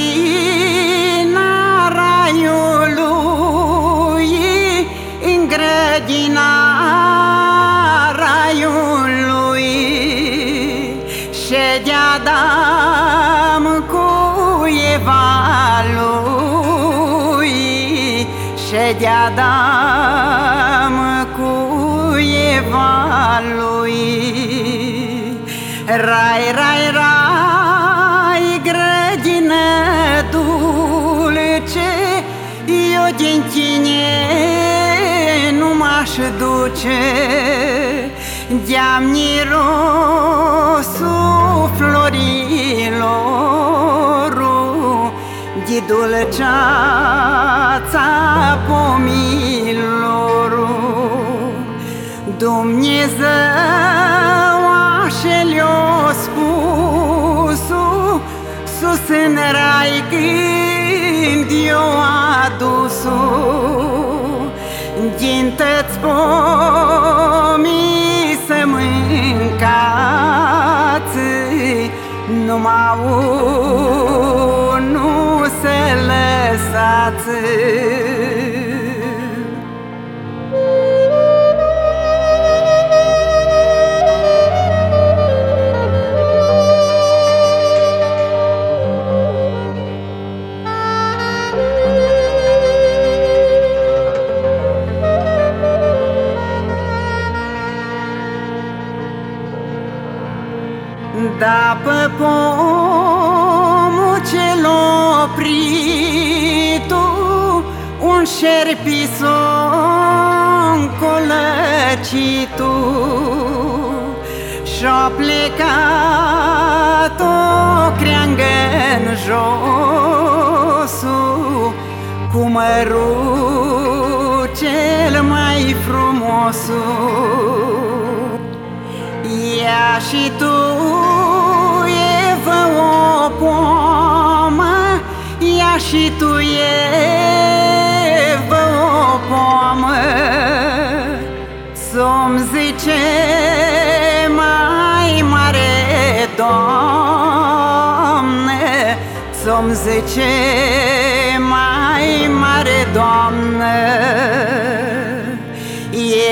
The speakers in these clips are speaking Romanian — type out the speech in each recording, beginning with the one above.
grădina raiului, în grădina raiului, ședea Adam cu Eva lui, ședea Adam cu Eva lui. Rai, rai, rai. Din tine nu m-aș duce. De-am mirosul florilor De dulceața pomilor. Dumnezeu așa le-a spus Sus în rai când eu adus Din tăți pomii să mâncați Numai unul să lăsați Da pe pomul ce l-a oprit Un șerpi s-a încolăcit Și-a plecat o creangă în jos Cu mărul cel mai frumos Ia și tu și tu Eva o pomă Să-mi zice mai mare Doamne Să-mi zice mai mare Doamne.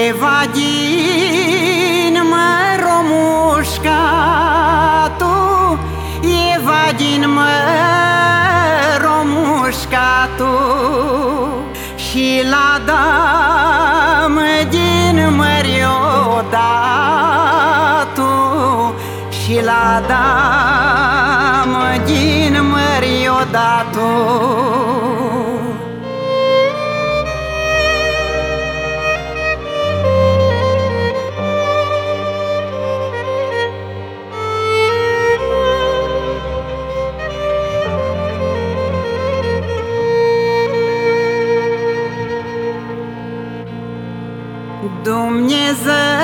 Eva din măromușcatu la dam din măriodatu Dumnezeu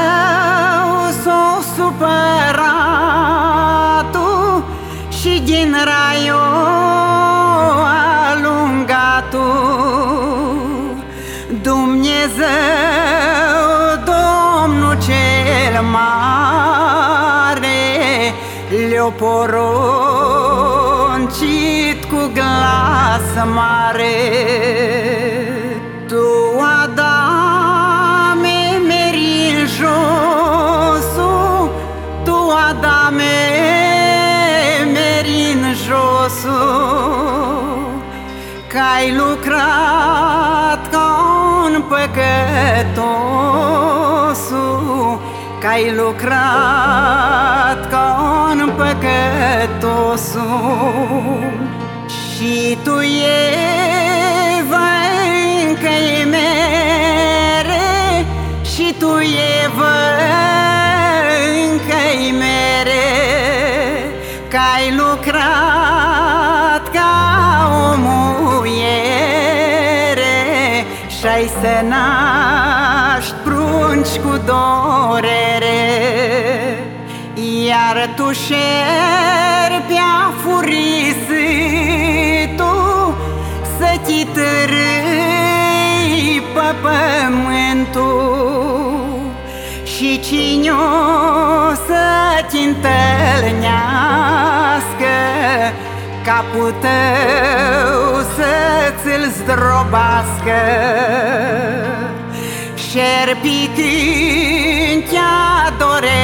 din raiu alungat Dumnezeu, Domnul cel mare Le-o poruncit cu glas mare. Tu, Că-ai lucrat ca un păcătosul Că-ai lucrat ca un păcătosul. Și tu Eva încă-i mere Și tu Eva încă-i mere Că-ai lucrat Și-ai să naști prunci cu dorere Iar tu șerpea furisitu Să ți târâi pe pământul Și cine o să-ți întâlnească Capul tău să-ți-l zdrobască Șerpii când te-a dore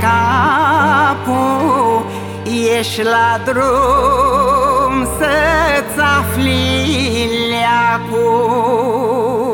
capul. Ești la drum să-ți afli leacul